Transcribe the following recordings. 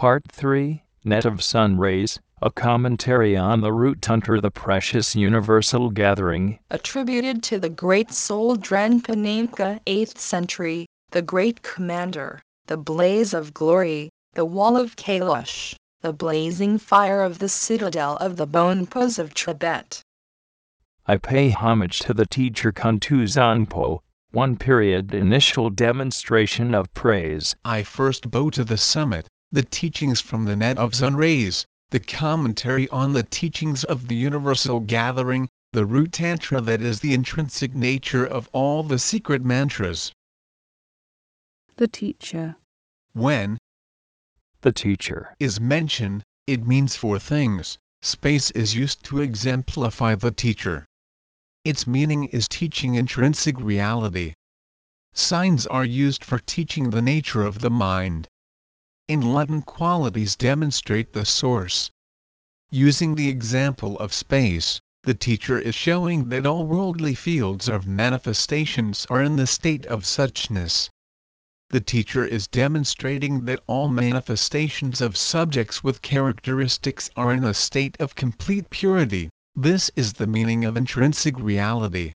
Part 3 Net of Sun Rays, a commentary on the root Tantra, the precious universal gathering, attributed to the great soul Drenpa Namka 8th century, the great commander, the blaze of glory, the wall of Kailash, the blazing fire of the citadel of the Bonpas of Tibet. I pay homage to the teacher Kuntu Zangpo, one period initial demonstration of praise. I first bow to the summit, the teachings from the net of sun rays, the commentary on the teachings of the universal gathering, the root tantra that is the intrinsic nature of all the secret mantras. The teacher. When The teacher is mentioned, it means four things. Space is used to exemplify the teacher. Its meaning is teaching intrinsic reality. Signs are used for teaching the nature of the mind. Enlightened qualities demonstrate the source. Using the example of space, the teacher is showing that all worldly fields of manifestations are in the state of suchness. The teacher is demonstrating that all manifestations of subjects with characteristics are in a state of complete purity. This is the meaning of intrinsic reality.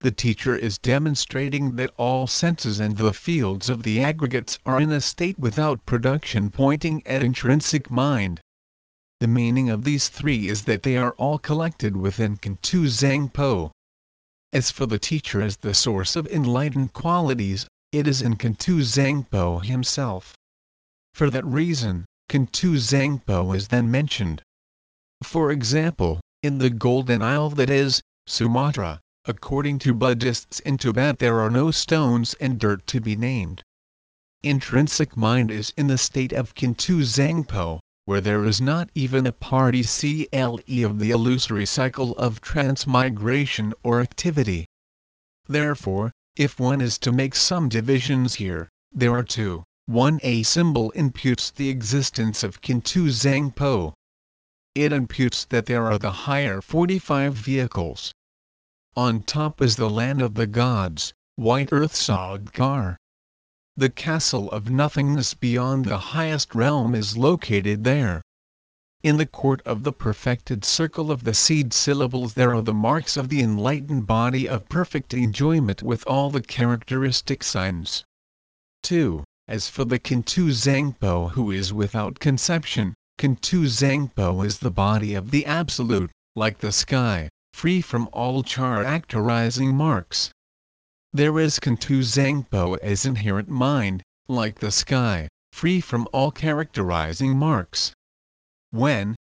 The teacher is demonstrating that all senses and the fields of the aggregates are in a state without production pointing at intrinsic mind. The meaning of these three is that they are all collected within Kuntu Zangpo. As for the teacher as the source of enlightened qualities, it is in Kuntu Zangpo himself. For that reason, Kuntu Zangpo is then mentioned. For example, in the Golden Isle that is, Sumatra, according to Buddhists in Tibet there are no stones and dirt to be named. Intrinsic mind is in the state of Kuntu Zangpo, where there is not even a party CLE of the illusory cycle of transmigration or activity. Therefore, if one is to make some divisions here, there are two. 1. A symbol imputes the existence of Kuntu Zangpo. It imputes that there are the higher 45 vehicles. On top is the land of the gods, white earth Sadgar. The castle of nothingness beyond the highest realm is located there. In the court of the perfected circle of the seed syllables there are the marks of the enlightened body of perfect enjoyment with all the characteristic signs. 2. As for the Kuntu Zangpo who is without conception, Kuntu Zangpo is the body of the Absolute, like the sky, free from all characterizing marks. There is Kuntu Zangpo as inherent mind, like the sky, free from all characterizing marks. When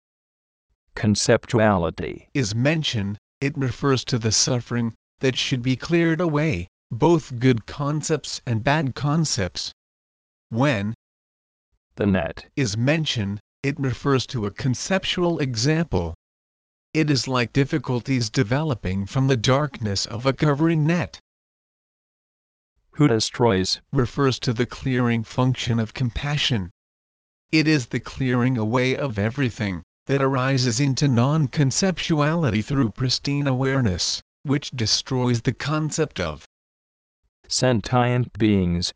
conceptuality is mentioned, it refers to the suffering that should be cleared away, both good concepts and bad concepts. When the net is mentioned, it refers to a conceptual example. It is like difficulties developing from the darkness of a covering net. Who destroys refers to the clearing function of compassion. It is the clearing away of everything that arises into non conceptuality through pristine awareness, which destroys the concept of sentient beings.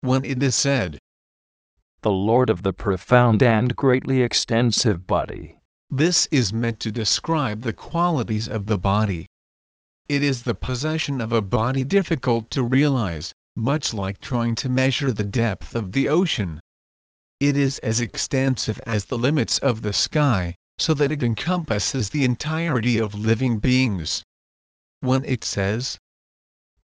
When it is said, the Lord of the profound and greatly extensive body. This is meant to describe the qualities of the body. It is the possession of a body difficult to realize, much like trying to measure the depth of the ocean. It is as extensive as the limits of the sky, so that it encompasses the entirety of living beings. When it says,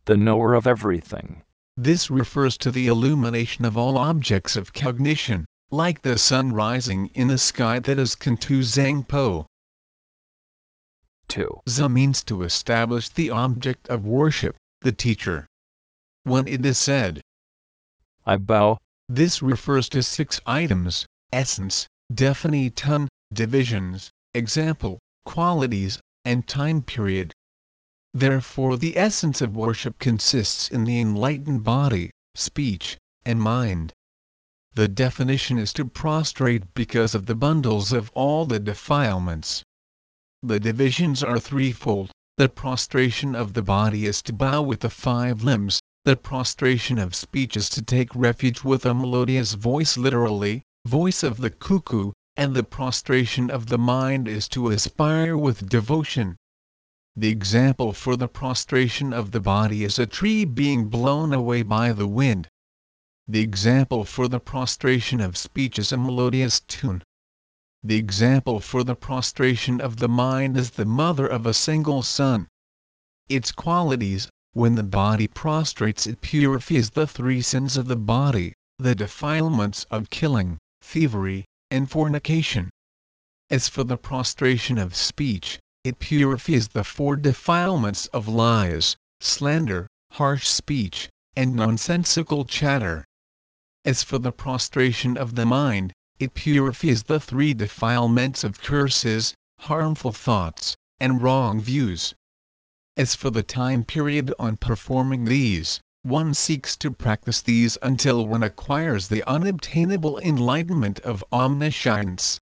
the knower of everything, this refers to the illumination of all objects of cognition, like the sun rising in the sky that is Kuntu Zangpo. 2. Za means to establish the object of worship, the teacher. When it is said, I bow, this refers to six items essence, definition, divisions, example, qualities, and time period. Therefore, the essence of worship consists in the enlightened body, speech, and mind. The definition is to prostrate because of the bundles of all the defilements. The divisions are threefold. The prostration of the body is to bow with the five limbs, the prostration of speech is to take refuge with a melodious voice literally, voice of the cuckoo, and the prostration of the mind is to aspire with devotion. The example for the prostration of the body is a tree being blown away by the wind. The example for the prostration of speech is a melodious tune. The example for the prostration of the mind is the mother of a single son. Its qualities, when the body prostrates it purifies the three sins of the body, the defilements of killing, thievery, and fornication. As for the prostration of speech, it purifies the four defilements of lies, slander, harsh speech, and nonsensical chatter. As for the prostration of the mind, it purifies the three defilements of curses, harmful thoughts, and wrong views. As for the time period on performing these, one seeks to practice these until one acquires the unobtainable enlightenment of omniscience.